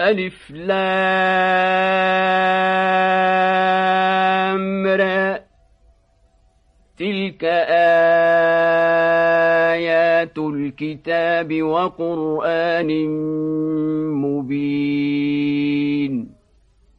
ألف لامر تلك آيات الكتاب وقرآن